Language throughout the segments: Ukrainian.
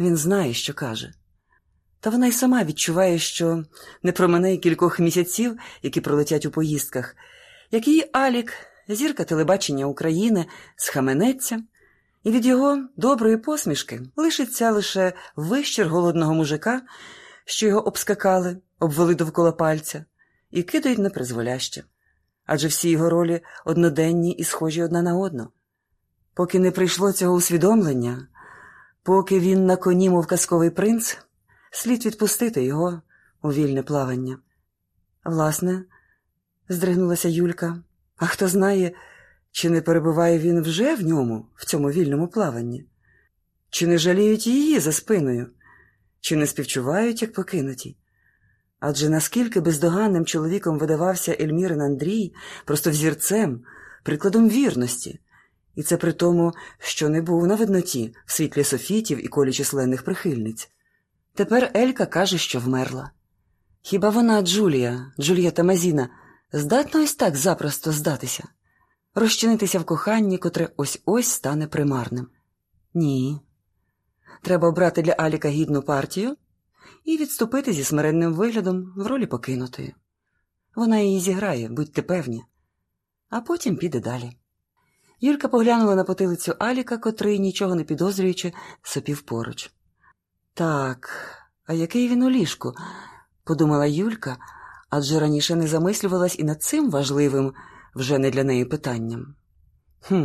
Він знає, що каже. Та вона й сама відчуває, що не промине кількох місяців, які пролетять у поїздках, як її Алік, зірка телебачення України, схаменеться, і від його доброї посмішки лишиться лише вищір голодного мужика, що його обскакали, обвели довкола пальця, і кидають на призволяще. Адже всі його ролі одноденні і схожі одна на одну. Поки не прийшло цього усвідомлення, поки він на коні, мов казковий принц, слід відпустити його у вільне плавання. Власне, здригнулася Юлька, а хто знає, чи не перебуває він вже в ньому, в цьому вільному плаванні? Чи не жаліють її за спиною, чи не співчувають, як покинуті? Адже наскільки бездоганним чоловіком видавався Ельмірин Андрій, просто взірцем, прикладом вірності, і це при тому, що не був на видноті в світлі софітів і колі численних прихильниць. Тепер Елька каже, що вмерла. Хіба вона, Джулія, Джулієта Мазіна, здатна ось так запросто здатися, розчинитися в коханні, котре ось ось стане примарним? Ні. Треба обрати для Аліка гідну партію і відступити зі смиренним виглядом в ролі покинутої. Вона її зіграє, будьте певні, а потім піде далі. Юлька поглянула на потилицю Аліка, котрий, нічого не підозрюючи, сопів поруч. Так, а який він у ліжку? подумала Юлька, адже раніше не замислювалась і над цим важливим вже не для неї питанням. Хм,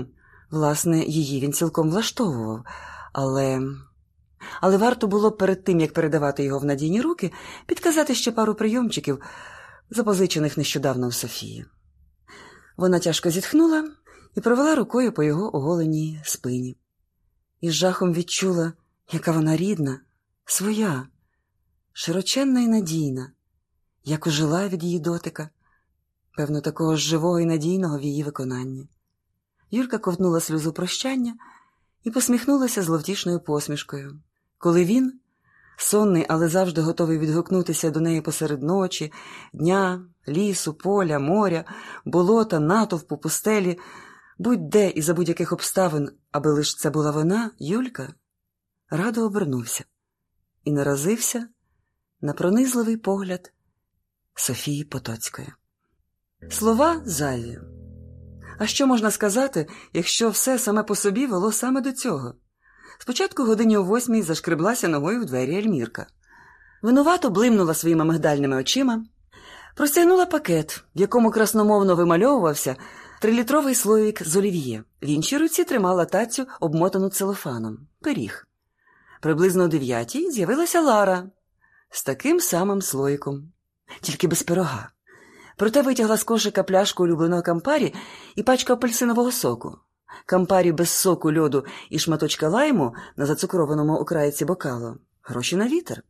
власне, її він цілком влаштовував, але. Але варто було перед тим, як передавати його в надійні руки, підказати ще пару прийомчиків, запозичених нещодавно в Софії. Вона тяжко зітхнула і провела рукою по його оголеній спині. І з жахом відчула, яка вона рідна, своя, широченна і надійна, як ожила від її дотика, певно, такого ж живого і надійного в її виконанні. Юрка ковтнула сльозу прощання і посміхнулася зловтішною посмішкою, коли він, сонний, але завжди готовий відгукнутися до неї посеред ночі, дня, лісу, поля, моря, болота, натовпу, пустелі, будь-де і за будь-яких обставин, аби лиш це була вона, Юлька, радо обернувся і наразився на пронизливий погляд Софії Потоцької. Слова зайві. А що можна сказати, якщо все саме по собі вело саме до цього? Спочатку годині о восьмій зашкреблася ногою в двері Ельмірка. Винувато блимнула своїми мигдальними очима, простягнула пакет, в якому красномовно вимальовувався трилітровий слоїк з олів'є. В іншій руці тримала тацю, обмотану целофаном, пиріг. Приблизно о дев'ятій з'явилася Лара з таким самим слоїком, тільки без пирога. Проте витягла з кошика пляшку улюбленого кампарі і пачку апельсинового соку. Кампарі без соку льоду і шматочка лайму на зацукрованому окраїці бокалу. Гроші на вітер.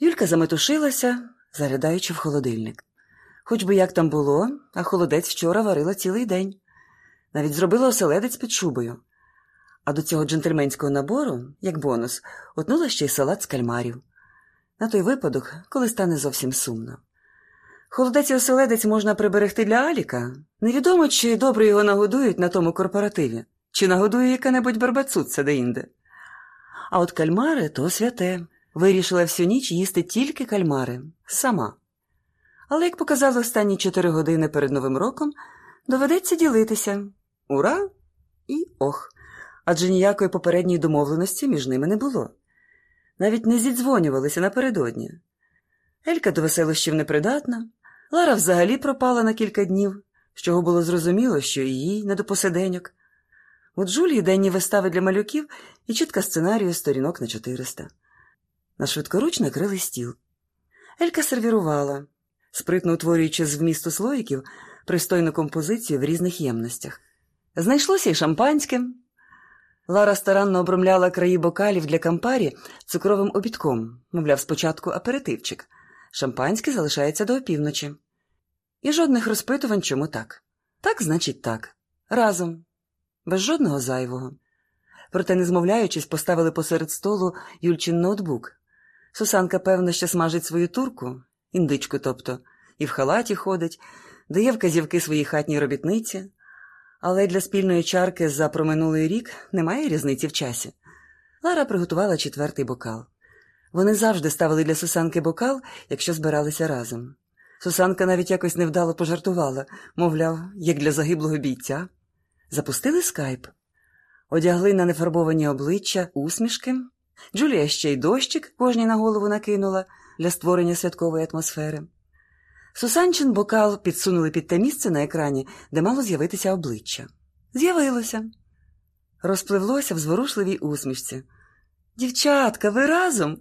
Юлька заметушилася, заглядаючи в холодильник. Хоч би як там було, а холодець вчора варила цілий день. Навіть зробила оселедець під шубою. А до цього джентльменського набору, як бонус, отнула ще й салат з кальмарів. На той випадок, коли стане зовсім сумно. Холодець і оселедець можна приберегти для Аліка. Невідомо, чи добре його нагодують на тому корпоративі, чи нагодує яка-небудь барбацуца деінде. А от кальмари то святе. Вирішила всю ніч їсти тільки кальмари, сама. Але, як показали останні чотири години перед Новим роком, доведеться ділитися ура і ох. Адже ніякої попередньої домовленості між ними не було. Навіть не зідзвонювалися напередодні. Елька до веселощів непридатна, Лара взагалі пропала на кілька днів, з чого було зрозуміло, що їй не до посиденьок. У Джулії денні вистави для малюків і чітка сценарію сторінок на 400. На швидкоруч накрили стіл. Елька сервірувала, спритно утворюючи з вмісту слоїків пристойну композицію в різних ємностях. Знайшлося й шампанське. Лара старанно обромляла краї бокалів для кампарі цукровим обідком, мовляв, спочатку аперитивчик. Шампанське залишається до опівночі. І жодних розпитувань, чому так. Так, значить, так. Разом, без жодного зайвого. Проте, не змовляючись, поставили посеред столу Юльчин ноутбук. Сусанка, певно, ще смажить свою турку, індичку тобто, і в халаті ходить, дає вказівки своїй хатній робітниці, але для спільної чарки за проминулий рік немає різниці в часі. Лара приготувала четвертий бокал. Вони завжди ставили для Сусанки бокал, якщо збиралися разом. Сусанка навіть якось невдало пожартувала, мовляв, як для загиблого бійця. Запустили скайп, одягли на нефарбовані обличчя усмішки. Джулія ще й дощик кожній на голову накинула для створення святкової атмосфери. Сусанчин бокал підсунули під те місце на екрані, де мало з'явитися обличчя. З'явилося. Розпливлося в зворушливій усмішці. Дівчатка, ви разом?